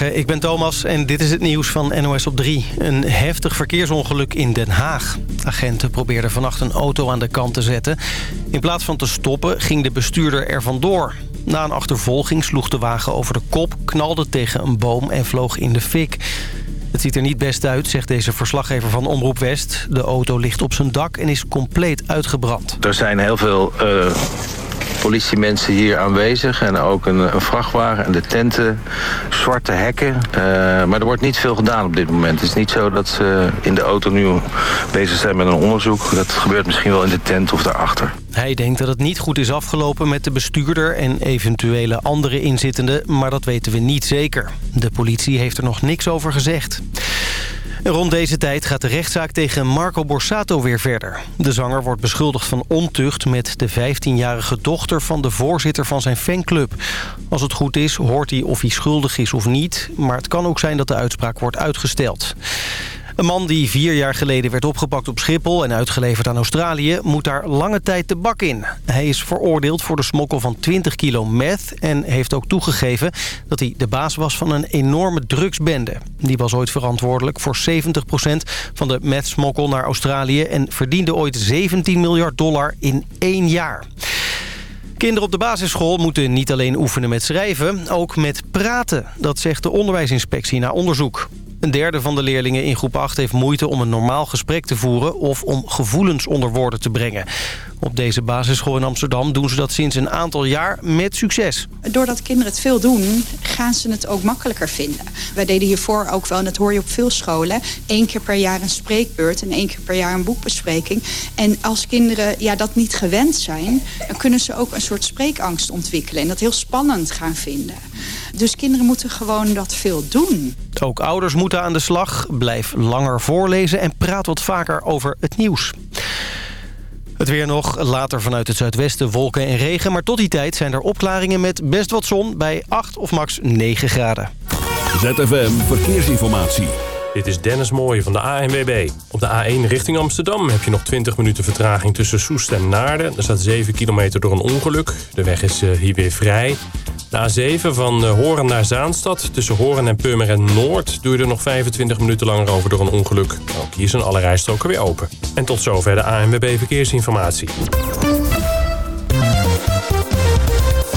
Ik ben Thomas en dit is het nieuws van NOS op 3. Een heftig verkeersongeluk in Den Haag. Agenten probeerden vannacht een auto aan de kant te zetten. In plaats van te stoppen ging de bestuurder er vandoor. Na een achtervolging sloeg de wagen over de kop, knalde tegen een boom en vloog in de fik. Het ziet er niet best uit, zegt deze verslaggever van Omroep West. De auto ligt op zijn dak en is compleet uitgebrand. Er zijn heel veel uh, politiemensen hier aanwezig. En ook een, vrachtwagen en de tenten, zwarte hekken. Uh, maar er wordt niet veel gedaan op dit moment. Het is niet zo dat ze in de auto nu bezig zijn met een onderzoek. Dat gebeurt misschien wel in de tent of daarachter. Hij denkt dat het niet goed is afgelopen met de bestuurder en eventuele andere inzittenden, maar dat weten we niet zeker. De politie heeft er nog niks over gezegd. Rond deze tijd gaat de rechtszaak tegen Marco Borsato weer verder. De zanger wordt beschuldigd van ontucht met de 15-jarige dochter van de voorzitter van zijn fanclub. Als het goed is, hoort hij of hij schuldig is of niet, maar het kan ook zijn dat de uitspraak wordt uitgesteld. Een man die vier jaar geleden werd opgepakt op Schiphol en uitgeleverd aan Australië... moet daar lange tijd de bak in. Hij is veroordeeld voor de smokkel van 20 kilo meth... en heeft ook toegegeven dat hij de baas was van een enorme drugsbende. Die was ooit verantwoordelijk voor 70% van de meth-smokkel naar Australië... en verdiende ooit 17 miljard dollar in één jaar. Kinderen op de basisschool moeten niet alleen oefenen met schrijven, ook met praten. Dat zegt de onderwijsinspectie na onderzoek. Een derde van de leerlingen in groep 8 heeft moeite om een normaal gesprek te voeren... of om gevoelens onder woorden te brengen. Op deze basisschool in Amsterdam doen ze dat sinds een aantal jaar met succes. Doordat kinderen het veel doen, gaan ze het ook makkelijker vinden. Wij deden hiervoor ook wel, en dat hoor je op veel scholen... één keer per jaar een spreekbeurt en één keer per jaar een boekbespreking. En als kinderen ja, dat niet gewend zijn... dan kunnen ze ook een soort spreekangst ontwikkelen... en dat heel spannend gaan vinden. Dus kinderen moeten gewoon dat veel doen. Ook ouders moeten aan de slag. Blijf langer voorlezen en praat wat vaker over het nieuws. Het weer nog, later vanuit het zuidwesten wolken en regen... maar tot die tijd zijn er opklaringen met best wat zon... bij 8 of max 9 graden. ZFM Verkeersinformatie. Dit is Dennis Mooij van de ANWB. Op de A1 richting Amsterdam heb je nog 20 minuten vertraging tussen Soest en Naarden. Er staat 7 kilometer door een ongeluk. De weg is eh, hier weer vrij. De A7 van eh, Horen naar Zaanstad. Tussen Horen en Purmerend Noord er nog 25 minuten langer over door een ongeluk. Ook hier zijn alle rijstroken weer open. En tot zover de ANWB Verkeersinformatie.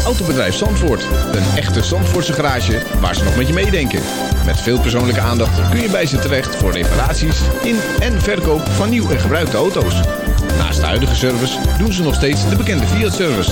Autobedrijf Zandvoort. Een echte Zandvoortse garage waar ze nog met je meedenken. Met veel persoonlijke aandacht kun je bij ze terecht voor reparaties in en verkoop van nieuw en gebruikte auto's. Naast de huidige service doen ze nog steeds de bekende Fiat-service.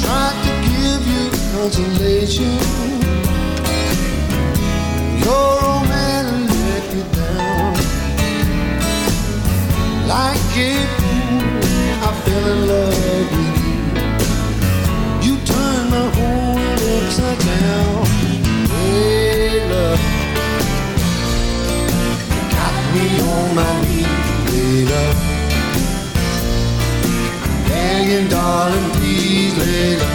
Tried to give you consolation. Your let you down. Like I fell in love with you. You turned my whole world upside down. Me on my knees, Layla. Begging, darling, please, Layla.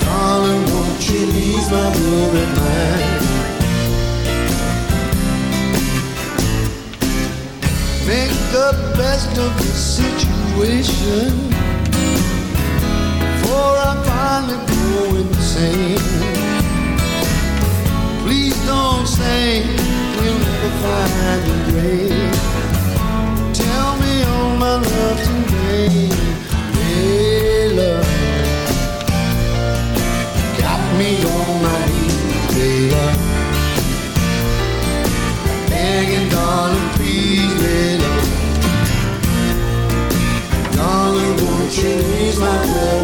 Darling, won't you ease my worried mind? Make the best of the situation. I finally insane. Please don't say we'll never find a grave. Tell me all my in vain. Hey, love. Got me on my knees, Layla. Begging, darling, please, Layla. Darling, won't you ease my worried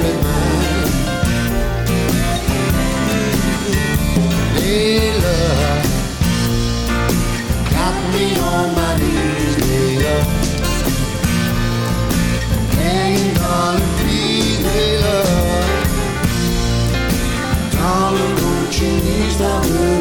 the moon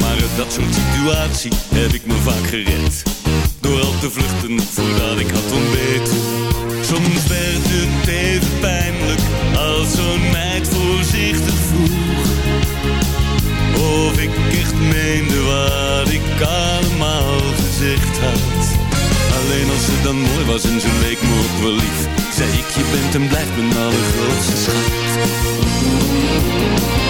Maar uit dat soort situatie heb ik me vaak gered. Door al te vluchten voordat ik had ontbeten. Soms werd het even pijnlijk Als zo'n meid voorzichtig vroeg. Of ik echt meende wat ik allemaal gezegd had. Alleen als ze dan mooi was en ze leek me ook wel lief Zei ik, je bent en blijft mijn allergrootste schat. De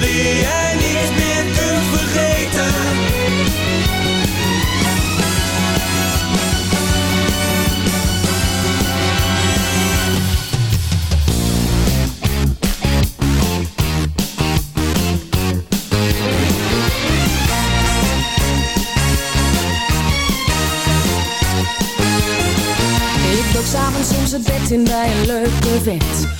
niet vergeten. Ik loop samen soms het bed in bij een leuke vent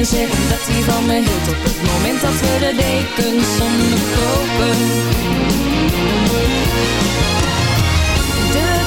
meteen dat hij van me hield Op het moment dat we de dekens onderkopen De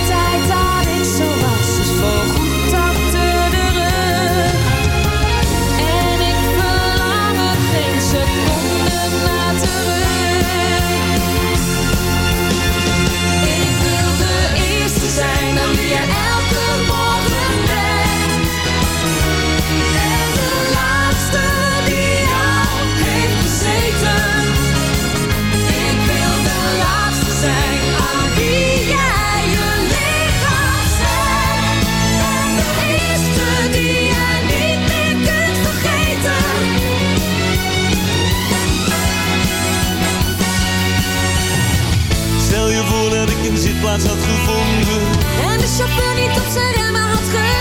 Zit plaats had gevonden. En de chauffeur niet op zijn rem had gereden.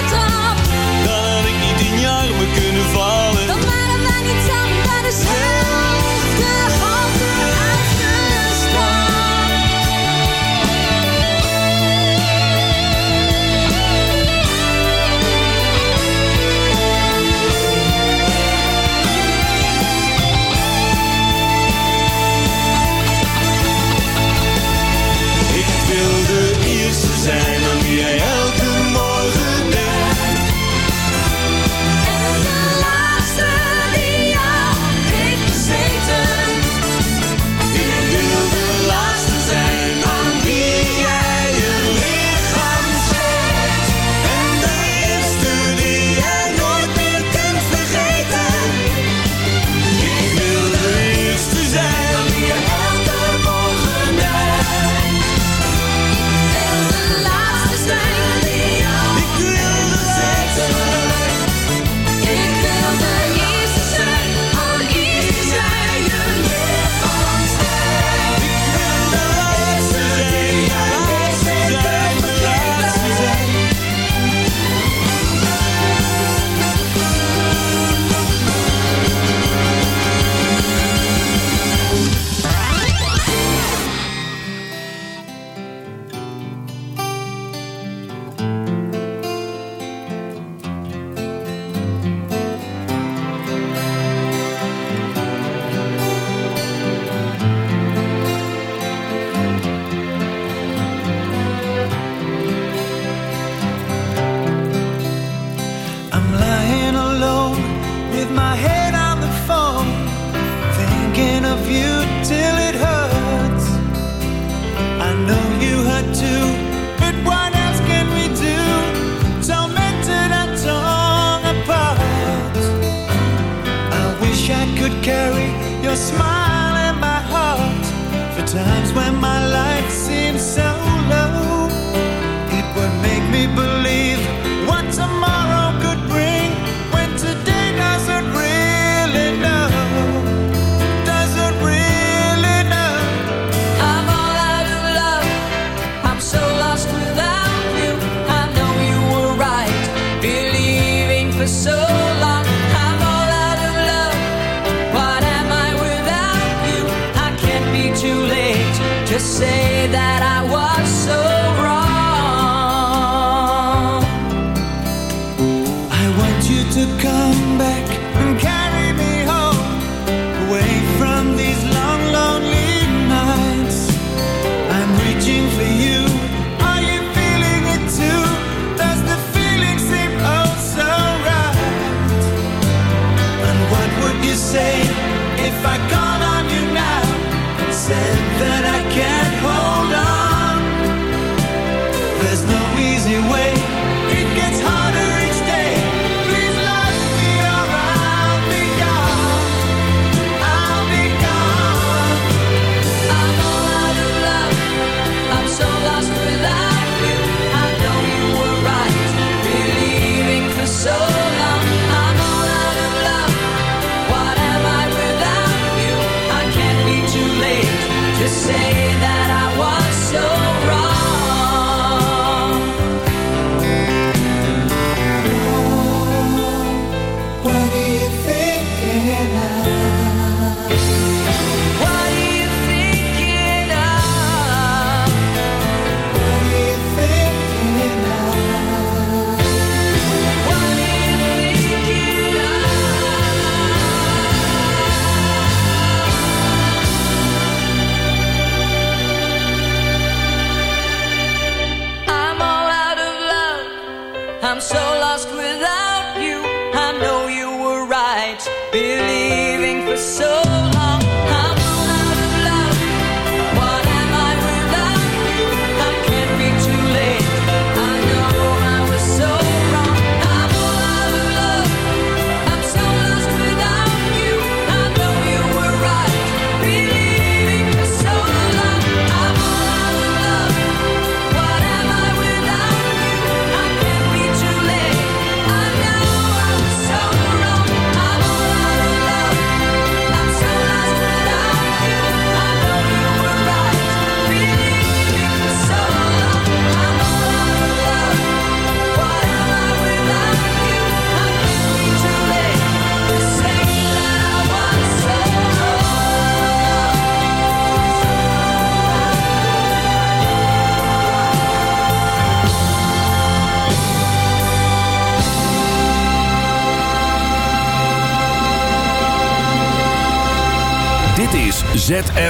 come back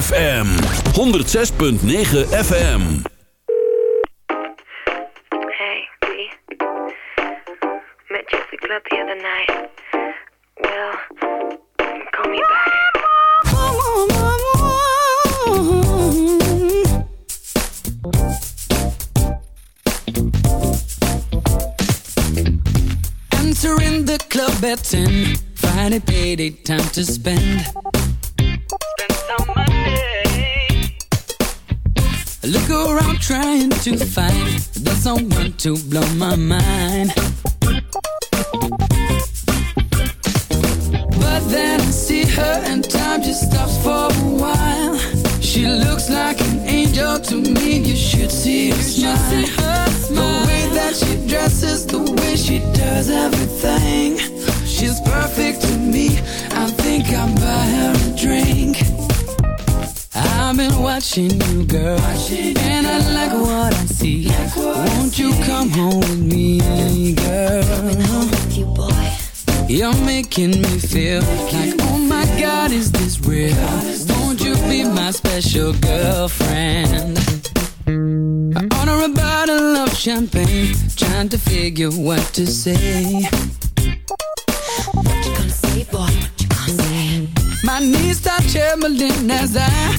ZFM 106.9 FM. Hey, B. Met Jesse Club the other night. Well, call me back. Entering the club at 10. Friday payday, time to spend. Trying to find the someone to blow my mind. But then I see her and time just stops for a while. She looks like an angel to me. You should see her smile. The way that she dresses, the way she does everything. She's perfect to me. I think I'll buy her a drink. I've been watching you, girl, and I like what I see. Won't you come home with me, girl? You're making me feel like, oh my God, is this real? Won't you be my special girlfriend? I order a bottle of champagne, trying to figure what to say. What you gonna say, boy? What you gonna say? My knees start trembling as I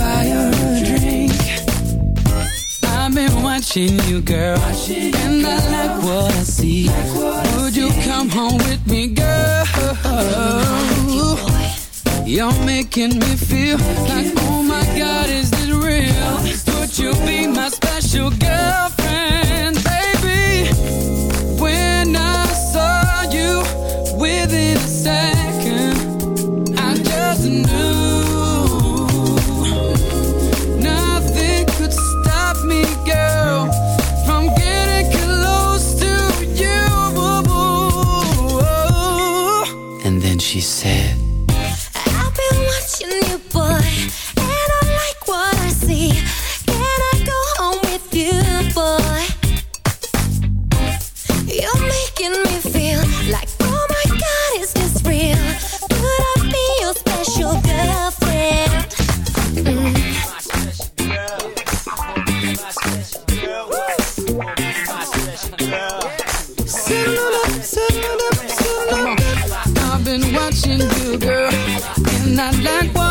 watching you, girl, and I like what I see. Like what Would you come home with me, girl? You're making me feel like, oh my God, is this real? Would you be my special girlfriend, watching you, girl, and I like what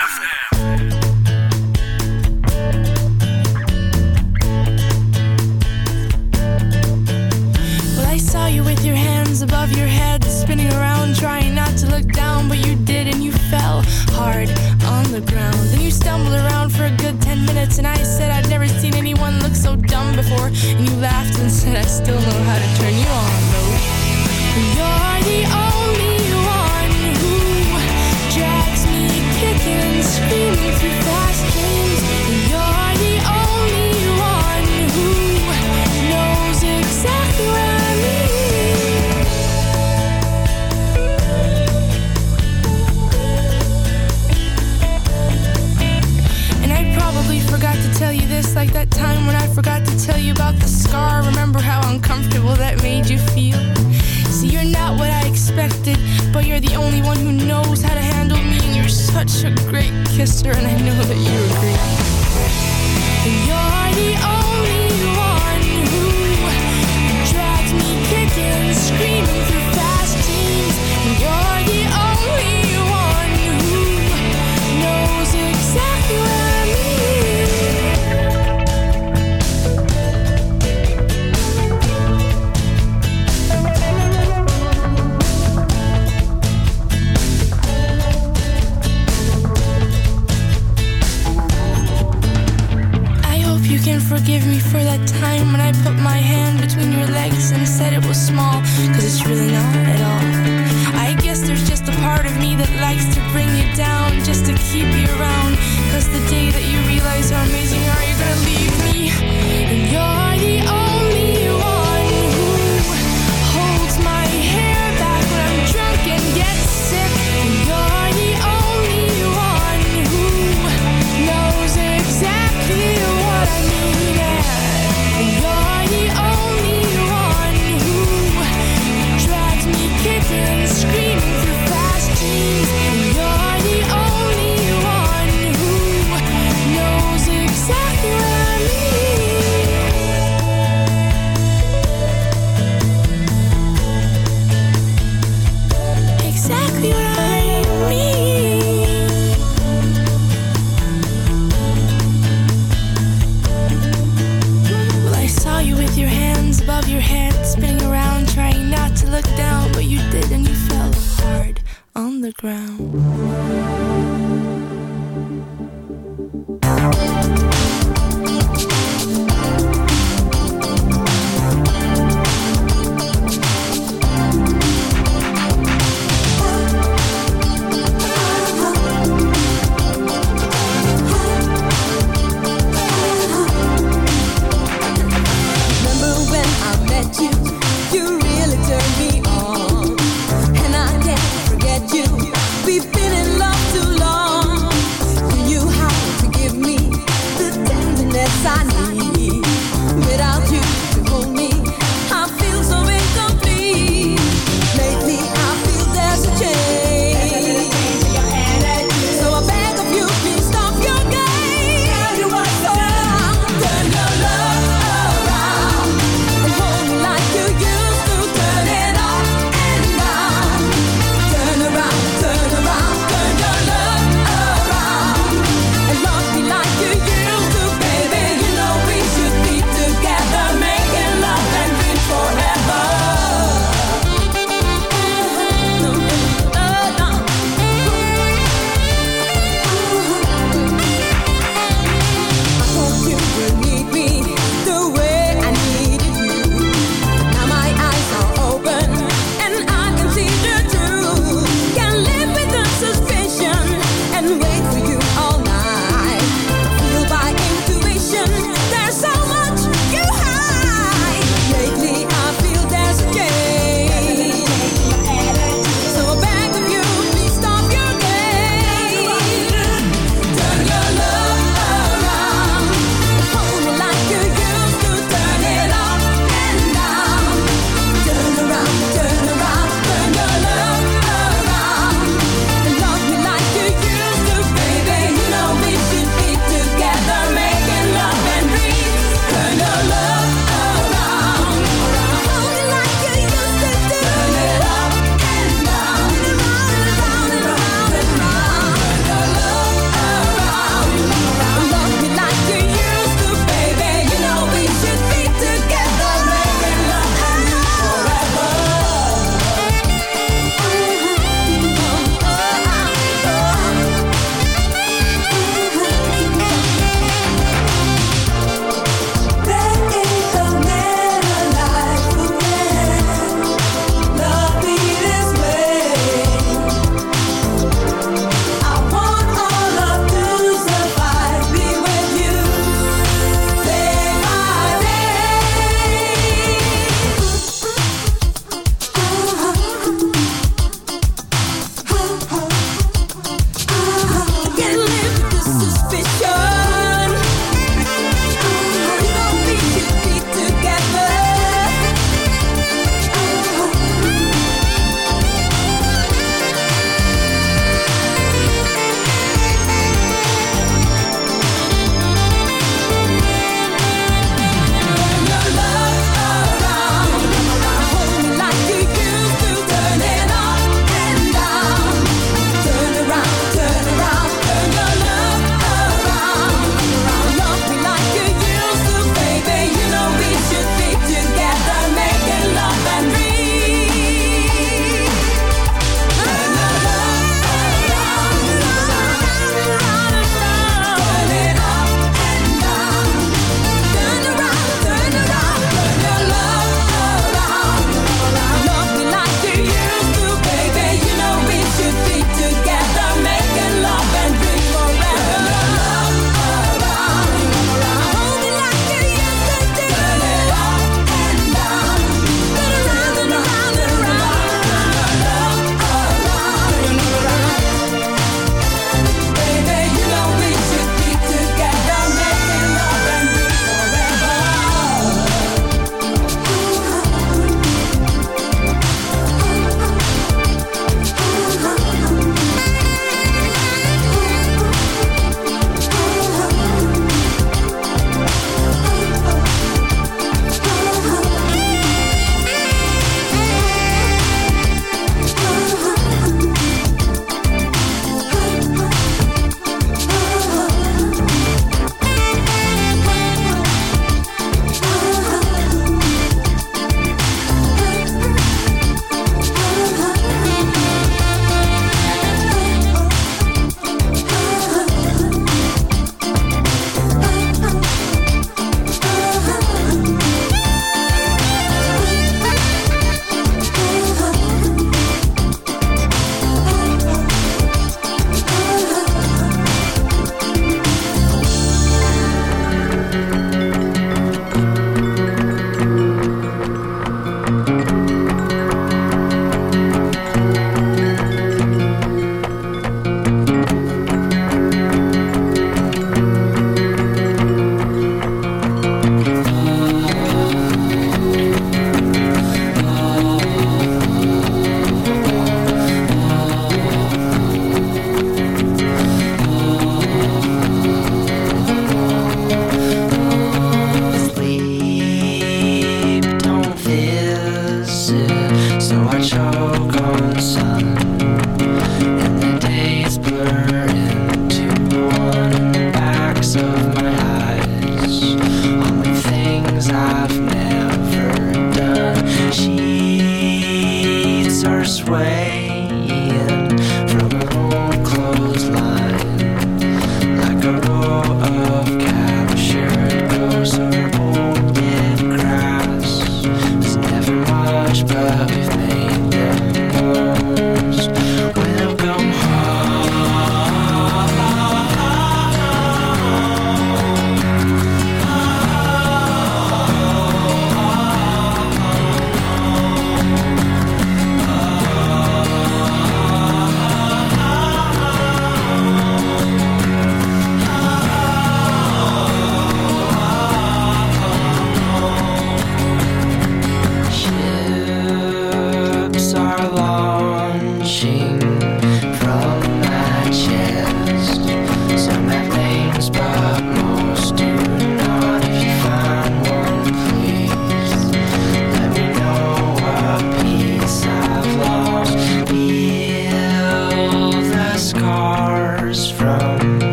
Cause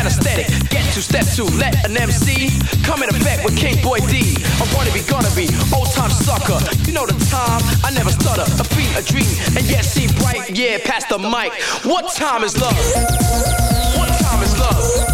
anesthetic. Get to step two, let an MC come in effect with King Boy D. I wanna be gonna be old time sucker. You know the time, I never stutter. A beat, a dream, and yet seem bright. Yeah, pass the mic. What time is love? What time is love?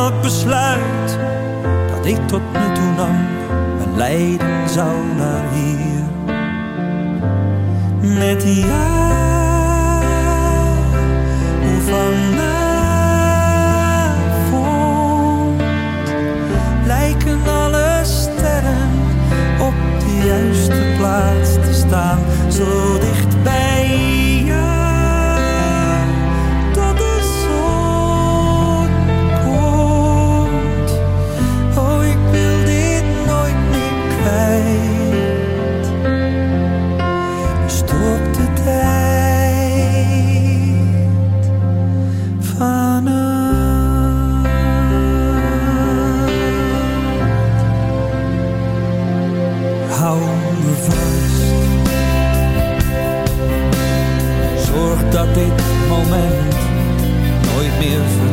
dat besluit dat ik tot nu toe nam, mijn lijden zou naar hier. Met jou, hoe vanavond lijken alle sterren op de juiste plaats te staan, zo dicht bij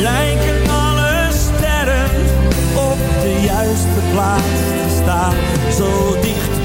lijken alle sterren op de juiste plaats te staan, zo dicht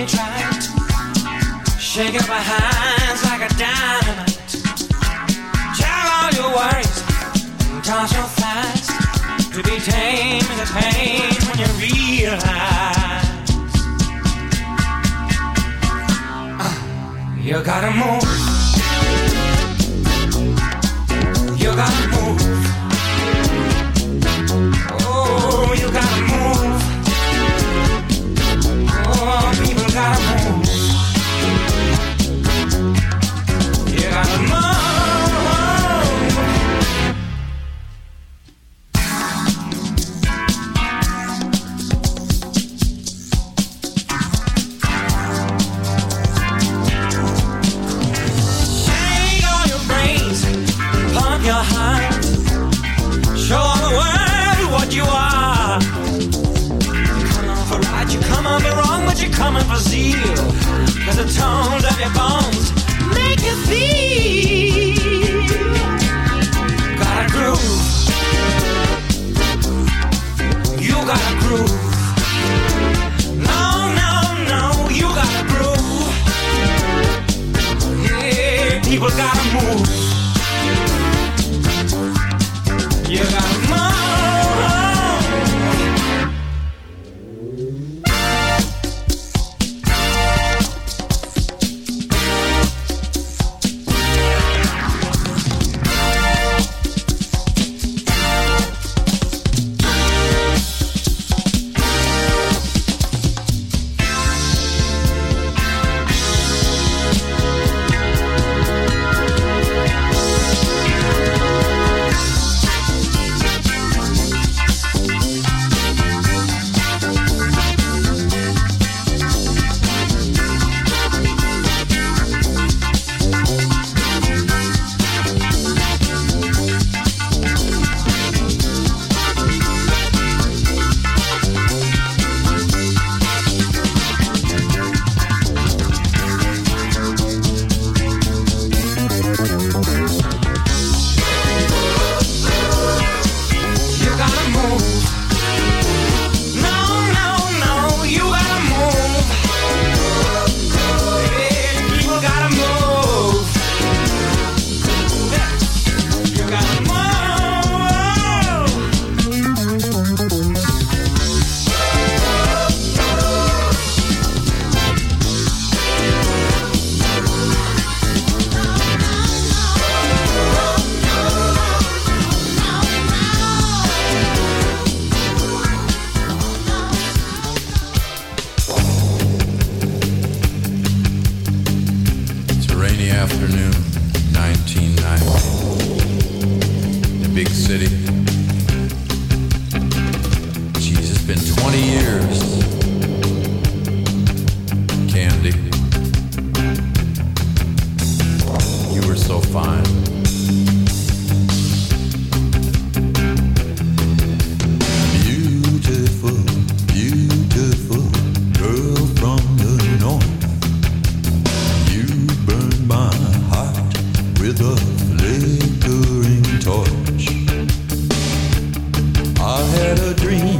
ain't right. Shaking my hands like a dynamite. Tell all your worries, and toss your thighs. To be tame is a pain when you realize uh, you gotta move. You gotta a dream.